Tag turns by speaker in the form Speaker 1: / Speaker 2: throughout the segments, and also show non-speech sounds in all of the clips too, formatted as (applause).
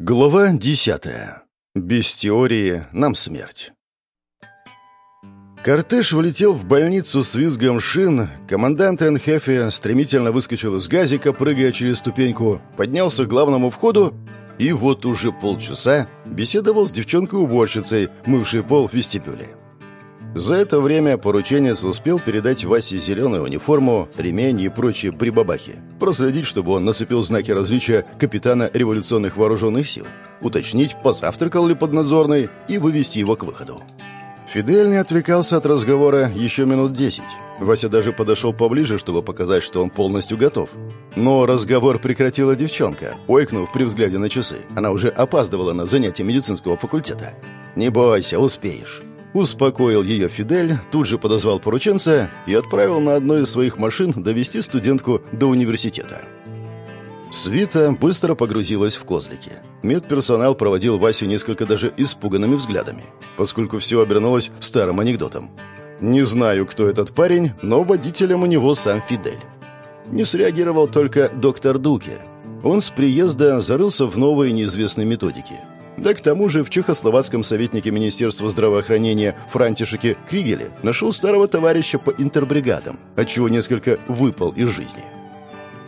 Speaker 1: Глава десятая. Без теории нам смерть. Кортеж влетел в больницу с визгом шин, командант Энхефи стремительно выскочил из газика, прыгая через ступеньку, поднялся к главному входу и вот уже полчаса беседовал с девчонкой-уборщицей, мывшей пол в вестибюле. За это время порученец успел передать Васе зеленую униформу, ремень и прочие прибабахи, проследить, чтобы он нацепил знаки различия капитана революционных вооруженных сил, уточнить, позавтракал ли поднадзорный и вывести его к выходу. Фидель не отвлекался от разговора еще минут десять. Вася даже подошел поближе, чтобы показать, что он полностью готов. Но разговор прекратила девчонка, ойкнув при взгляде на часы. Она уже опаздывала на занятия медицинского факультета. «Не бойся, успеешь». Успокоил ее Фидель, тут же подозвал порученца и отправил на одной из своих машин довести студентку до университета. Свита быстро погрузилась в козлики. Медперсонал проводил Васю несколько даже испуганными взглядами, поскольку все обернулось старым анекдотом. Не знаю, кто этот парень, но водителем у него сам Фидель. Не среагировал только доктор Дуке. Он с приезда зарылся в новые неизвестные методики – да к тому же в чехословацком советнике Министерства здравоохранения Франтишеке Кригеле нашел старого товарища по интербригадам, отчего несколько выпал из жизни.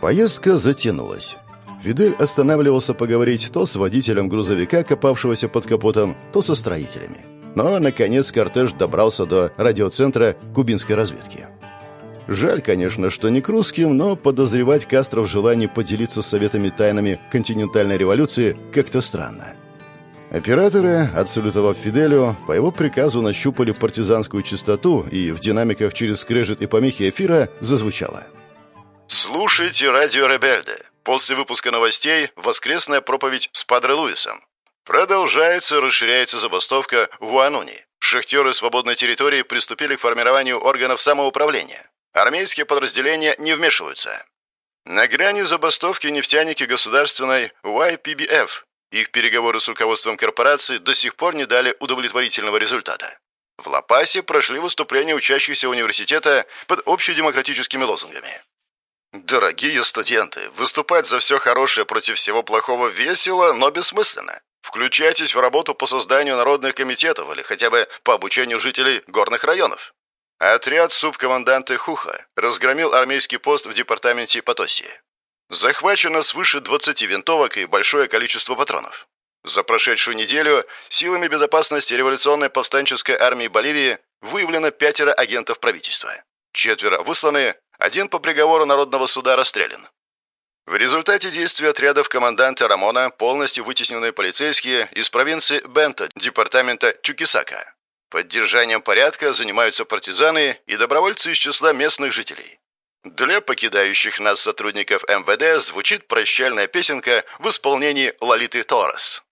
Speaker 1: Поездка затянулась. Фидель останавливался поговорить то с водителем грузовика, копавшегося под капотом, то со строителями. Но, наконец, кортеж добрался до радиоцентра кубинской разведки. Жаль, конечно, что не к русским, но подозревать Кастро в желании поделиться советами тайнами континентальной революции как-то странно. Операторы, отсалютовав Фиделю, по его приказу нащупали партизанскую частоту, и в динамиках через скрежет и помехи эфира зазвучало. «Слушайте радио Ребельде. После выпуска новостей воскресная проповедь с Падре Луисом. Продолжается расширяется забастовка в Уануни. Шахтеры свободной территории приступили к формированию органов самоуправления. Армейские подразделения не вмешиваются. На грани забастовки нефтяники государственной YPBF их переговоры с руководством корпорации до сих пор не дали удовлетворительного результата. В Ла-Пасе прошли выступления учащихся университета под общедемократическими лозунгами. Дорогие студенты, выступать за все хорошее против всего плохого весело, но бессмысленно. Включайтесь в работу по созданию народных комитетов или хотя бы по обучению жителей горных районов. Отряд субкоманданта Хуха разгромил армейский пост в департаменте Потоси. Захвачено свыше 20 винтовок и большое количество патронов. За прошедшую неделю силами безопасности революционной повстанческой армии Боливии выявлено пятеро агентов правительства. Четверо высланы, один по приговору Народного суда расстрелян. В результате действий отрядов команданта Рамона полностью вытеснены полицейские из провинции Бента, департамента Чукисака. Поддержанием порядка занимаются партизаны и добровольцы из числа местных жителей. Для покидающих нас сотрудников МВД звучит прощальная песенка в исполнении Лолиты Торрес.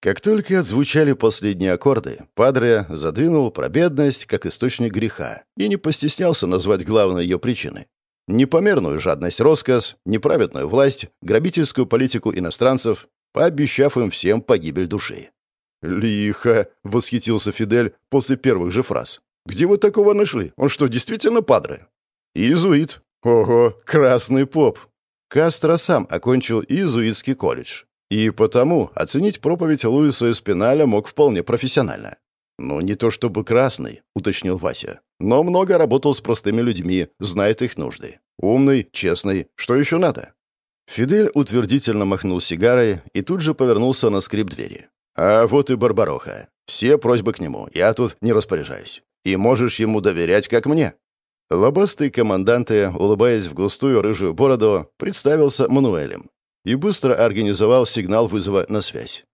Speaker 1: Как только отзвучали последние аккорды, Падре задвинул про бедность как источник греха и не постеснялся назвать главной ее причины. Непомерную жадность роскос, неправедную власть, грабительскую политику иностранцев, пообещав им всем погибель души. «Лихо!» — восхитился Фидель после первых же фраз. «Где вы такого нашли? Он что, действительно Падре?» «Иезуит. Ого, красный поп». Кастро сам окончил иезуитский колледж. И потому оценить проповедь Луиса Эспиналя мог вполне профессионально. «Ну, не то чтобы красный», — уточнил Вася. «Но много работал с простыми людьми, знает их нужды. Умный, честный. Что еще надо?» Фидель утвердительно махнул сигарой и тут же повернулся на скрип двери. «А вот и Барбароха. Все просьбы к нему. Я тут не распоряжаюсь. И можешь ему доверять, как мне». Лобастый команданты, улыбаясь в густую рыжую бороду, представился Мануэлем и быстро организовал сигнал вызова на связь.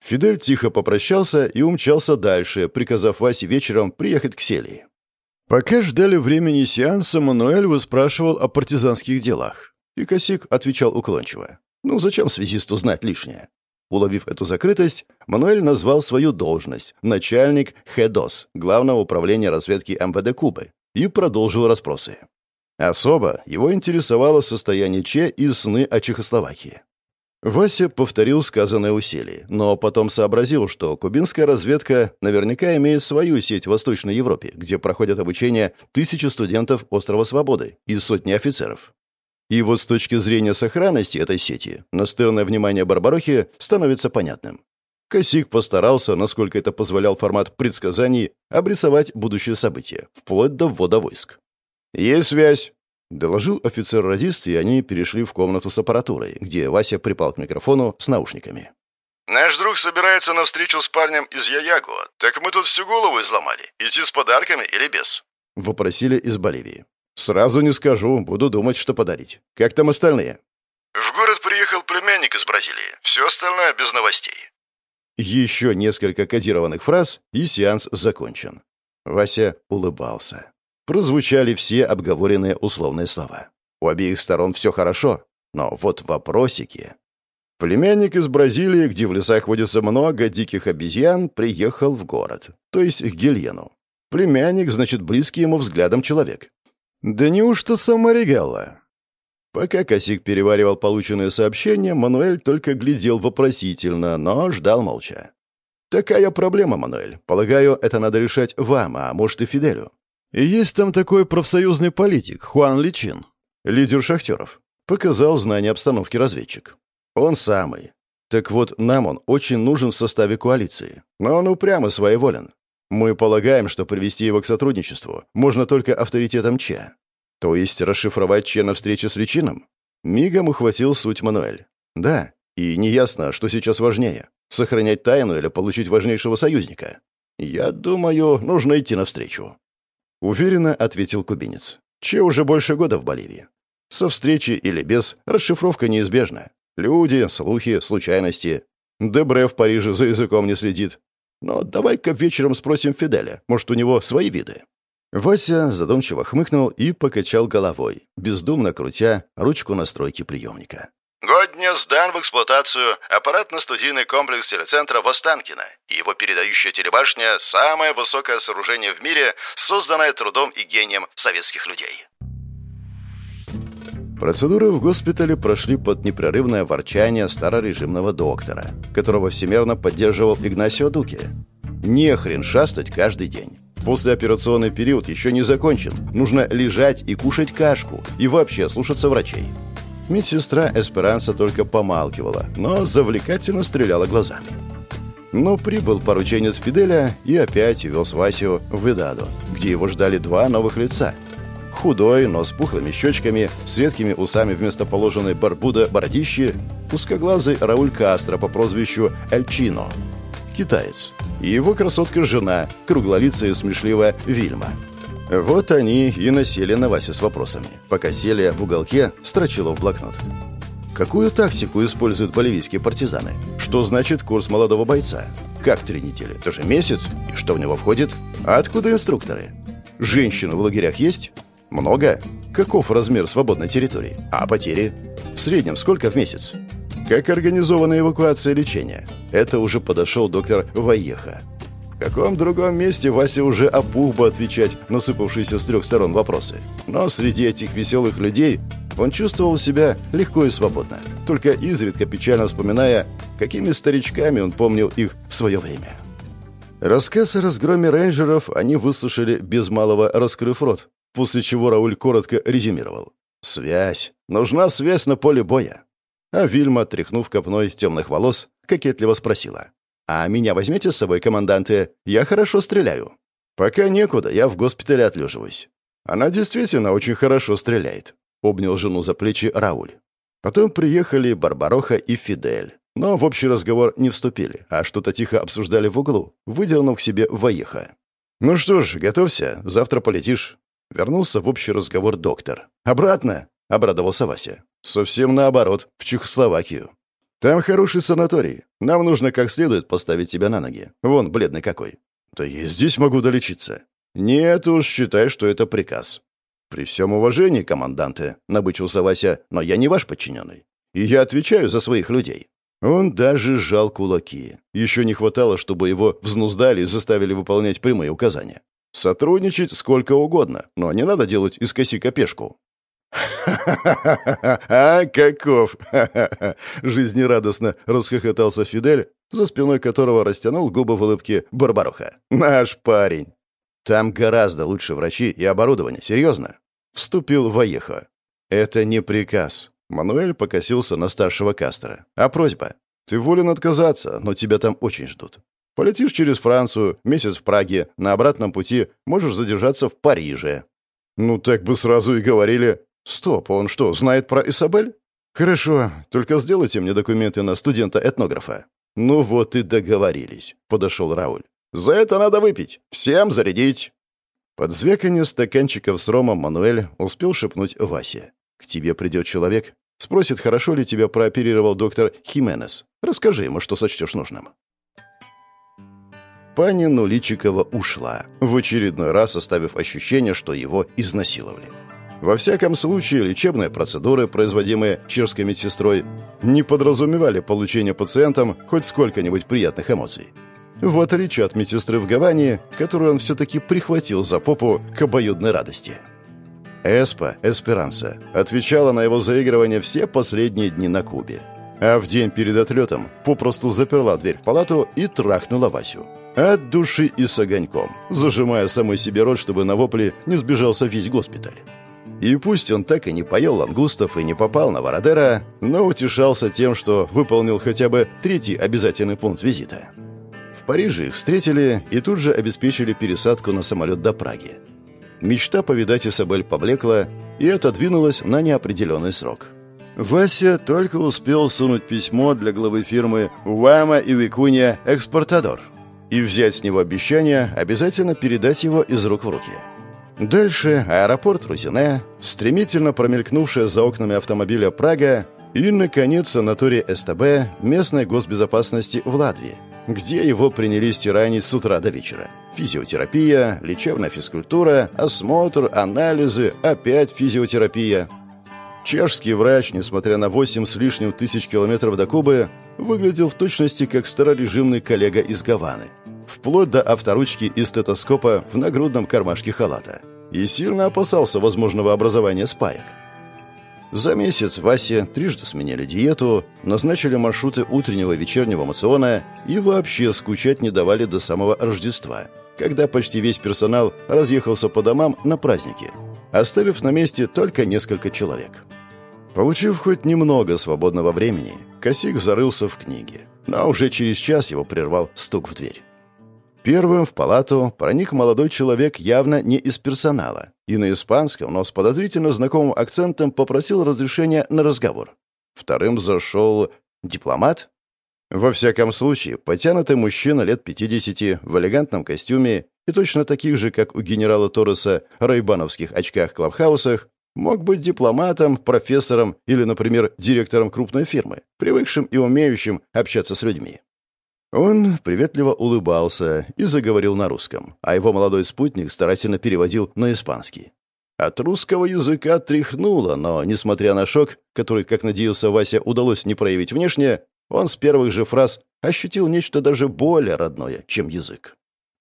Speaker 1: Фидель тихо попрощался и умчался дальше, приказав Васе вечером приехать к Селии. Пока ждали времени сеанса, Мануэль выспрашивал о партизанских делах. И Косик отвечал уклончиво. «Ну, зачем связисту знать лишнее?» Уловив эту закрытость, Мануэль назвал свою должность – начальник ХЭДОС, Главного управления разведки МВД Кубы, и продолжил расспросы. Особо его интересовало состояние Че и сны о Чехословакии. Вася повторил сказанное у но потом сообразил, что кубинская разведка наверняка имеет свою сеть в Восточной Европе, где проходят обучение тысячи студентов Острова Свободы и сотни офицеров. И вот с точки зрения сохранности этой сети, настырное внимание Барбарохи становится понятным. Косик постарался, насколько это позволял формат предсказаний, обрисовать будущее событие, вплоть до ввода войск. «Есть связь», — доложил офицер-радист, и они перешли в комнату с аппаратурой, где Вася припал к микрофону с наушниками.
Speaker 2: «Наш друг собирается на встречу с парнем из Яягуа. Так мы тут всю голову изломали. Идти с подарками или без?»
Speaker 1: — вопросили из Боливии. «Сразу не скажу, буду думать, что подарить. Как там остальные?»
Speaker 2: «В город приехал племянник из Бразилии. Все остальное без новостей».
Speaker 1: Еще несколько кодированных фраз, и сеанс закончен. Вася улыбался. Прозвучали все обговоренные условные слова. У обеих сторон все хорошо, но вот вопросики... Племянник из Бразилии, где в лесах водится много диких обезьян, приехал в город, то есть к Гильену. Племянник, значит, близкий ему взглядом человек. Да неужто Самаригелла? Пока Косик переваривал полученные сообщения, Мануэль только глядел вопросительно, но ждал молча. «Такая проблема, Мануэль. Полагаю, это надо решать вам, а может и Фиделю. И есть там такой профсоюзный политик, Хуан Личин, лидер шахтеров. Показал знание обстановки разведчик. Он самый. Так вот, нам он очень нужен в составе коалиции. Но он упрямо своеволен. Мы полагаем, что привести его к сотрудничеству можно только авторитетом ЧА. То есть расшифровать Че на встрече с Личином? Мигом ухватил суть Мануэль. Да, и неясно, что сейчас важнее — сохранять тайну или получить важнейшего союзника. Я думаю, нужно идти навстречу. Уверенно ответил кубинец. Че уже больше года в Боливии. Со встречи или без, расшифровка неизбежна. Люди, слухи, случайности. Дебре в Париже за языком не следит. Но давай-ка вечером спросим Фиделя. Может, у него свои виды. Вася задумчиво хмыкнул и покачал головой, бездумно крутя ручку настройки приемника.
Speaker 2: Годня сдан в эксплуатацию аппаратно-студийный комплекс телецентра Востанкина и его передающая телебашня – самое высокое сооружение в мире, созданное трудом и гением советских людей.
Speaker 1: Процедуры в госпитале прошли под непрерывное ворчание старорежимного доктора, которого всемерно поддерживал Игнасио Дуки. Не хрен шастать каждый день. Послеоперационный период еще не закончен. Нужно лежать и кушать кашку. И вообще слушаться врачей. Медсестра Эсперанса только помалкивала, но завлекательно стреляла глазами. Но прибыл порученец Фиделя и опять вез Васю в Видаду, где его ждали два новых лица. Худой, но с пухлыми щечками, с редкими усами вместо положенной барбуда бородищи, узкоглазый Рауль Кастро по прозвищу Эльчино. Китаец и его красотка-жена, круглолицая и смешливая Вильма. Вот они и насели на Васе с вопросами, пока Селия в уголке строчила в блокнот. Какую тактику используют боливийские партизаны? Что значит курс молодого бойца? Как три недели? Это же месяц. И что в него входит? А откуда инструкторы? Женщины в лагерях есть? Много? Каков размер свободной территории? А потери? В среднем сколько в месяц? Как организована эвакуация лечения? Это уже подошел доктор Ваеха. В каком другом месте Вася уже опух бы отвечать насыпавшиеся с трех сторон вопросы. Но среди этих веселых людей он чувствовал себя легко и свободно, только изредка печально вспоминая, какими старичками он помнил их в свое время. Рассказ о разгроме рейнджеров они выслушали без малого раскрыв рот, после чего Рауль коротко резюмировал. «Связь. Нужна связь на поле боя. А Вильма, тряхнув копной темных волос, кокетливо спросила. «А меня возьмете с собой, команданты? Я хорошо стреляю». «Пока некуда, я в госпитале отлеживаюсь». «Она действительно очень хорошо стреляет», — обнял жену за плечи Рауль. Потом приехали Барбароха и Фидель. Но в общий разговор не вступили, а что-то тихо обсуждали в углу, выдернув к себе воеха. «Ну что ж, готовься, завтра полетишь». Вернулся в общий разговор доктор. «Обратно!» — обрадовался Вася. Совсем наоборот, в Чехословакию. Там хороший санаторий. Нам нужно как следует поставить тебя на ноги. Вон, бледный какой. Да я здесь могу долечиться. Нет уж, считай, что это приказ. При всем уважении, команданты, набычился Вася, но я не ваш подчиненный. И я отвечаю за своих людей. Он даже сжал кулаки. Еще не хватало, чтобы его взнуздали и заставили выполнять прямые указания. Сотрудничать сколько угодно, но не надо делать из косика пешку. «А, каков!» (laughs) — жизнерадостно расхохотался Фидель, за спиной которого растянул губы в улыбке Барбаруха. «Наш парень!» «Там гораздо лучше врачи и оборудование, серьезно!» — вступил Ваеха. Это не приказ. Мануэль покосился на старшего Кастера. А просьба. Ты волен отказаться, но тебя там очень ждут. Полетишь через Францию, месяц в Праге, на обратном пути можешь задержаться в Париже. Ну так бы сразу и говорили. Стоп, он что, знает про Исабель? Хорошо, только сделайте мне документы на студента-этнографа. Ну вот и договорились, подошел Рауль. За это надо выпить. Всем зарядить. Под звеканье стаканчиков с ромом Мануэль успел шепнуть Васе. «К тебе придет человек. Спросит, хорошо ли тебя прооперировал доктор Хименес. Расскажи ему, что сочтешь нужным». Пани Нуличикова ушла, в очередной раз оставив ощущение, что его изнасиловали. Во всяком случае, лечебные процедуры, производимые чешской медсестрой, не подразумевали получение пациентам хоть сколько-нибудь приятных эмоций. В отличие от медсестры в Гаване, которую он все-таки прихватил за попу к обоюдной радости. Эспа, Эсперанса, отвечала на его заигрывание все последние дни на Кубе. А в день перед отлетом попросту заперла дверь в палату и трахнула Васю. От души и с огоньком, зажимая самой себе рот, чтобы на вопли не сбежался весь госпиталь. И пусть он так и не поел лангустов и не попал на Вородера, но утешался тем, что выполнил хотя бы третий обязательный пункт визита. В Париже их встретили и тут же обеспечили пересадку на самолет до Праги. Мечта повидать Исабель поблекла и отодвинулась на неопределенный срок. Вася только успел сунуть письмо для главы фирмы «Уама и Викунья Экспортадор», и взять с него обещание обязательно передать его из рук в руки. Дальше аэропорт Рузине, стремительно промелькнувшая за окнами автомобиля Прага и, наконец, санаторий СТБ местной госбезопасности в Латвии, где его принялись тиранить с утра до вечера. Физиотерапия, лечебная физкультура, осмотр, анализы, опять физиотерапия. Чешский врач, несмотря на 8 с лишним тысяч километров до Кубы, выглядел в точности как старорежимный коллега из Гаваны. Вплоть до авторучки и стетоскопа в нагрудном кармашке халата. И сильно опасался возможного образования спаек. За месяц Васе трижды сменили диету, назначили маршруты утреннего и вечернего мациона и вообще скучать не давали до самого Рождества, когда почти весь персонал разъехался по домам на праздники, оставив на месте только несколько человек. Получив хоть немного свободного времени, Косик зарылся в книге, но уже через час его прервал стук в дверь. Первым в палату проник молодой человек явно не из персонала, и на испанском, но с подозрительно знакомым акцентом попросил разрешения на разговор. Вторым зашел дипломат. Во всяком случае, потянутый мужчина лет 50 в элегантном костюме и точно таких же, как у генерала Торреса, райбановских очках-клабхаусах, Мог быть дипломатом, профессором или, например, директором крупной фирмы, привыкшим и умеющим общаться с людьми. Он приветливо улыбался и заговорил на русском, а его молодой спутник старательно переводил на испанский. От русского языка тряхнуло, но, несмотря на шок, который, как надеялся Вася, удалось не проявить внешне, он с первых же фраз ощутил нечто даже более родное, чем язык.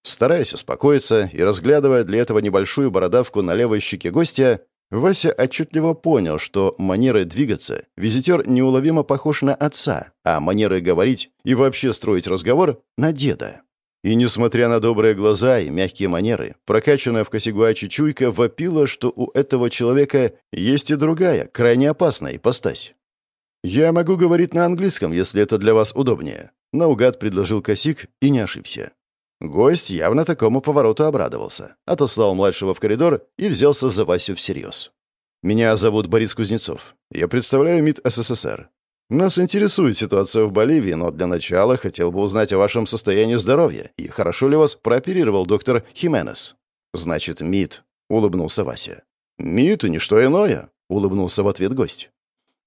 Speaker 1: Стараясь успокоиться и разглядывая для этого небольшую бородавку на левой щеке гостя, Вася отчетливо понял, что манерой двигаться визитер неуловимо похож на отца, а манерой говорить и вообще строить разговор — на деда. И, несмотря на добрые глаза и мягкие манеры, прокачанная в Косигуачи чуйка вопила, что у этого человека есть и другая, крайне опасная ипостась. «Я могу говорить на английском, если это для вас удобнее», — наугад предложил Косик и не ошибся. Гость явно такому повороту обрадовался. Отослал младшего в коридор и взялся за Васю всерьез. «Меня зовут Борис Кузнецов. Я представляю МИД СССР. Нас интересует ситуация в Боливии, но для начала хотел бы узнать о вашем состоянии здоровья и хорошо ли вас прооперировал доктор Хименес». «Значит, МИД», — улыбнулся Вася. «МИД и ничто иное», — улыбнулся в ответ гость.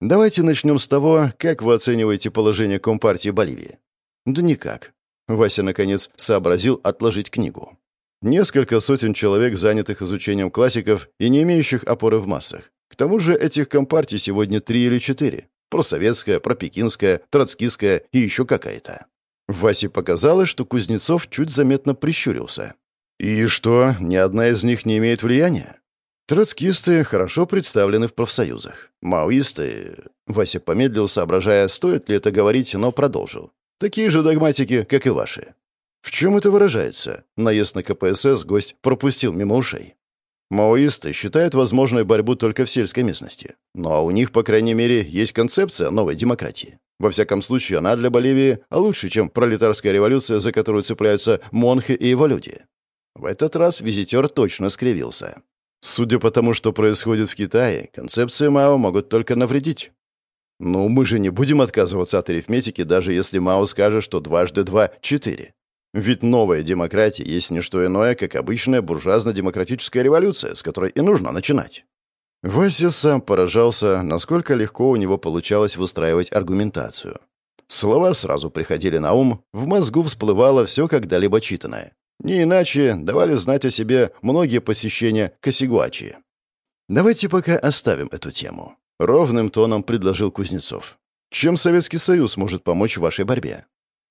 Speaker 1: «Давайте начнем с того, как вы оцениваете положение Компартии Боливии». «Да никак. Вася, наконец, сообразил отложить книгу. Несколько сотен человек, занятых изучением классиков и не имеющих опоры в массах. К тому же этих компартий сегодня три или четыре. Просоветская, пропекинская, троцкистская и еще какая-то. Васе показалось, что Кузнецов чуть заметно прищурился. «И что, ни одна из них не имеет влияния?» Троцкисты хорошо представлены в профсоюзах. Маоисты... Вася помедлил, соображая, стоит ли это говорить, но продолжил. Такие же догматики, как и ваши. В чем это выражается? Наезд на КПСС гость пропустил мимо ушей. Маоисты считают возможной борьбу только в сельской местности. Но у них, по крайней мере, есть концепция новой демократии. Во всяком случае, она для Боливии лучше, чем пролетарская революция, за которую цепляются Монхи и его люди. В этот раз визитер точно скривился. Судя по тому, что происходит в Китае, концепции Мао могут только навредить. Ну, мы же не будем отказываться от арифметики, даже если Мао скажет, что дважды два — четыре. Ведь новая демократия есть не что иное, как обычная буржуазно-демократическая революция, с которой и нужно начинать. Вася сам поражался, насколько легко у него получалось выстраивать аргументацию. Слова сразу приходили на ум, в мозгу всплывало все когда-либо читанное. Не иначе давали знать о себе многие посещения Косигуачи. «Давайте пока оставим эту тему», — ровным тоном предложил Кузнецов. «Чем Советский Союз может помочь в вашей борьбе?»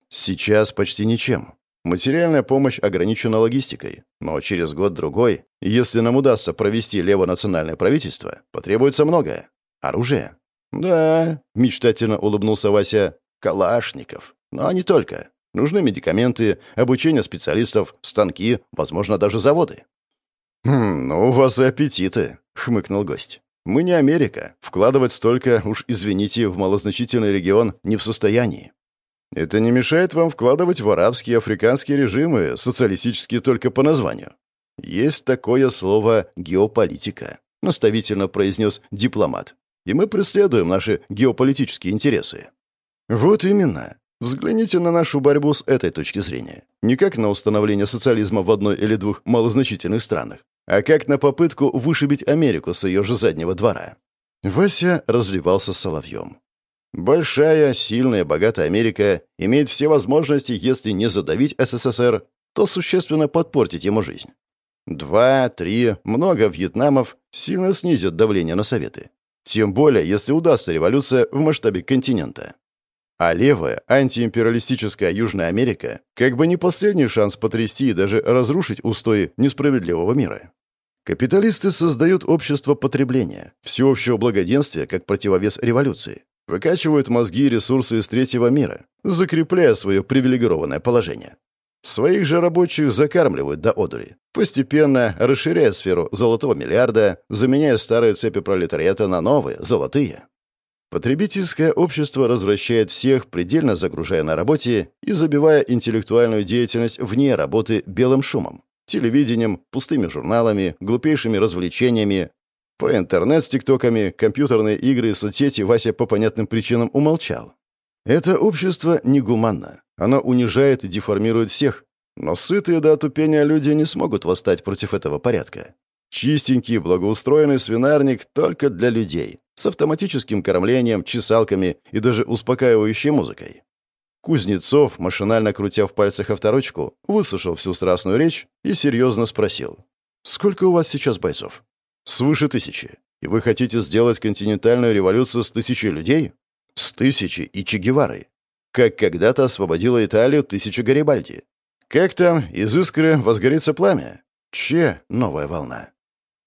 Speaker 1: «Сейчас почти ничем. Материальная помощь ограничена логистикой, но через год-другой, если нам удастся провести левонациональное правительство, потребуется многое. Оружие. Да, мечтательно улыбнулся Вася. Калашников. Но не только. Нужны медикаменты, обучение специалистов, станки, возможно, даже заводы. «Хм, ну у вас и аппетиты», — хмыкнул гость. «Мы не Америка. Вкладывать столько, уж извините, в малозначительный регион не в состоянии. Это не мешает вам вкладывать в арабские и африканские режимы, социалистические только по названию. Есть такое слово «геополитика», — наставительно произнес дипломат. И мы преследуем наши геополитические интересы. Вот именно. Взгляните на нашу борьбу с этой точки зрения. Не как на установление социализма в одной или двух малозначительных странах, а как на попытку вышибить Америку с ее же заднего двора. Вася разливался соловьем. Большая, сильная, богатая Америка имеет все возможности, если не задавить СССР, то существенно подпортить ему жизнь. Два, три, много вьетнамов сильно снизят давление на Советы. Тем более, если удастся революция в масштабе континента. А левая, антиимпериалистическая Южная Америка как бы не последний шанс потрясти и даже разрушить устои несправедливого мира. Капиталисты создают общество потребления, всеобщего благоденствия как противовес революции, выкачивают мозги и ресурсы из третьего мира, закрепляя свое привилегированное положение. Своих же рабочих закармливают до одури, постепенно расширяя сферу золотого миллиарда, заменяя старые цепи пролетариата на новые, золотые. Потребительское общество развращает всех, предельно загружая на работе и забивая интеллектуальную деятельность вне работы белым шумом, телевидением, пустыми журналами, глупейшими развлечениями. Про интернет с тиктоками, компьютерные игры и соцсети Вася по понятным причинам умолчал. Это общество негуманно. Оно унижает и деформирует всех. Но сытые до отупения люди не смогут восстать против этого порядка. Чистенький, благоустроенный свинарник только для людей, с автоматическим кормлением, чесалками и даже успокаивающей музыкой. Кузнецов, машинально крутя в пальцах авторучку, выслушал всю страстную речь и серьезно спросил. «Сколько у вас сейчас бойцов?» «Свыше тысячи. И вы хотите сделать континентальную революцию с тысячей людей?» «С тысячи и Че Геварой. Как когда-то освободила Италию тысяча Гарибальди. Как там из искры возгорится пламя? Че — новая волна.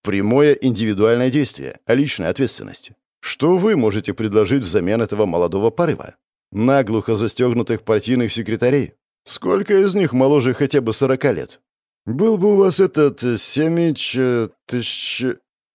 Speaker 1: Прямое индивидуальное действие, а личная ответственность. Что вы можете предложить взамен этого молодого порыва? Наглухо застегнутых партийных секретарей? Сколько из них моложе хотя бы сорока лет? Был бы у вас этот семич... тысяч...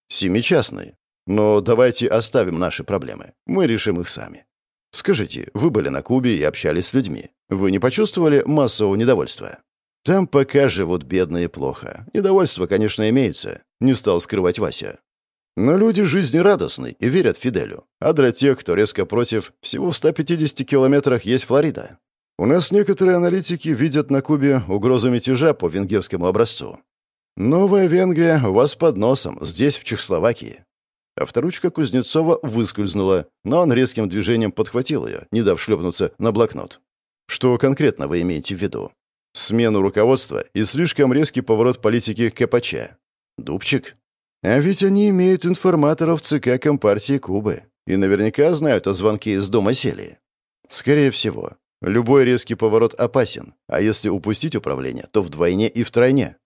Speaker 1: семичастный. Но давайте оставим наши проблемы. Мы решим их сами. Скажите, вы были на Кубе и общались с людьми. Вы не почувствовали массового недовольства? Там пока живут бедные плохо. Недовольство, конечно, имеется. Не стал скрывать Вася. Но люди жизнерадостны и верят Фиделю. А для тех, кто резко против, всего в 150 километрах есть Флорида. У нас некоторые аналитики видят на Кубе угрозу мятежа по венгерскому образцу. Новая Венгрия у вас под носом, здесь, в Чехословакии. Авторучка Кузнецова выскользнула, но он резким движением подхватил ее, не дав шлепнуться на блокнот. Что конкретно вы имеете в виду? Смену руководства и слишком резкий поворот политики КПЧ. Дубчик? А ведь они имеют информаторов ЦК Компартии Кубы и наверняка знают о звонке из дома Селии. Скорее всего. Любой резкий поворот опасен, а если упустить управление, то вдвойне и втройне.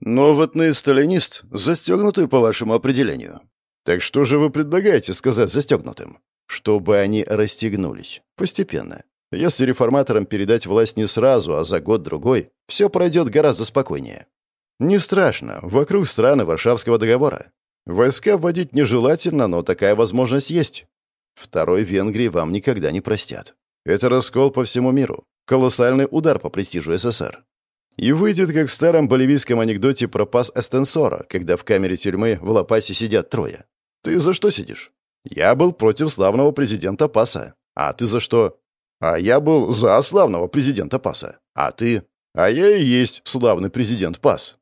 Speaker 1: Новотный сталинист, застегнутый по вашему определению. Так что же вы предлагаете сказать застегнутым? Чтобы они расстегнулись. Постепенно. Если реформаторам передать власть не сразу, а за год-другой, все пройдет гораздо спокойнее. Не страшно, вокруг страны Варшавского договора. Войска вводить нежелательно, но такая возможность есть. Второй Венгрии вам никогда не простят. Это раскол по всему миру. Колоссальный удар по престижу СССР. И выйдет, как в старом боливийском анекдоте про пас Эстенсора, когда в камере тюрьмы в Лопасе сидят трое. Ты за что сидишь? Я был против славного президента Паса. А ты за что? А я был за славного президента Паса. А ты? А я и есть славный президент Пас.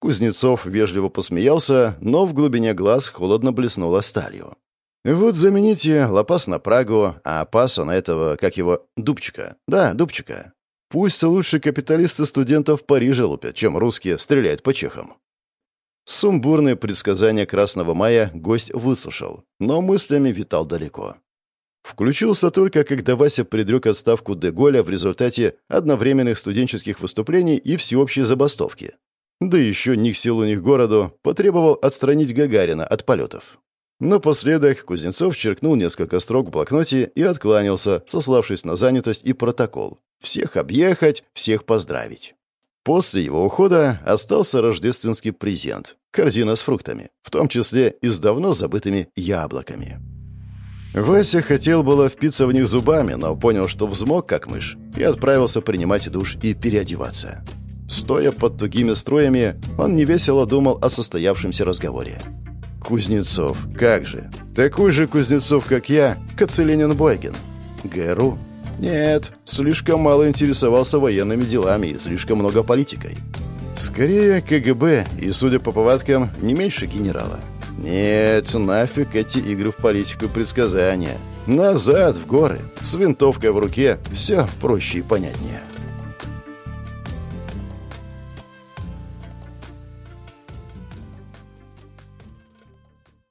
Speaker 1: Кузнецов вежливо посмеялся, но в глубине глаз холодно блеснуло сталью. «Вот замените Лопас на Прагу, а Паса на этого, как его, Дубчика. Да, Дубчика. Пусть лучше капиталисты студентов в Париже лупят, чем русские стреляют по чехам». Сумбурные предсказания Красного Мая гость выслушал, но мыслями витал далеко. Включился только, когда Вася предрек отставку Деголя в результате одновременных студенческих выступлений и всеобщей забастовки. Да еще ни к силу, ни к городу потребовал отстранить Гагарина от полетов. Напоследок Кузнецов черкнул несколько строк в блокноте и откланялся, сославшись на занятость и протокол. Всех объехать, всех поздравить. После его ухода остался рождественский презент – корзина с фруктами, в том числе и с давно забытыми яблоками. Вася хотел было впиться в них зубами, но понял, что взмок, как мышь, и отправился принимать душ и переодеваться. Стоя под тугими строями, он невесело думал о состоявшемся разговоре. Кузнецов. Как же? Такой же Кузнецов, как я, Кацелинин Бойкин. ГРУ? Нет, слишком мало интересовался военными делами и слишком много политикой. Скорее КГБ и, судя по повадкам, не меньше генерала. Нет, нафиг эти игры в политику предсказания. Назад, в горы, с винтовкой в руке, все проще и понятнее.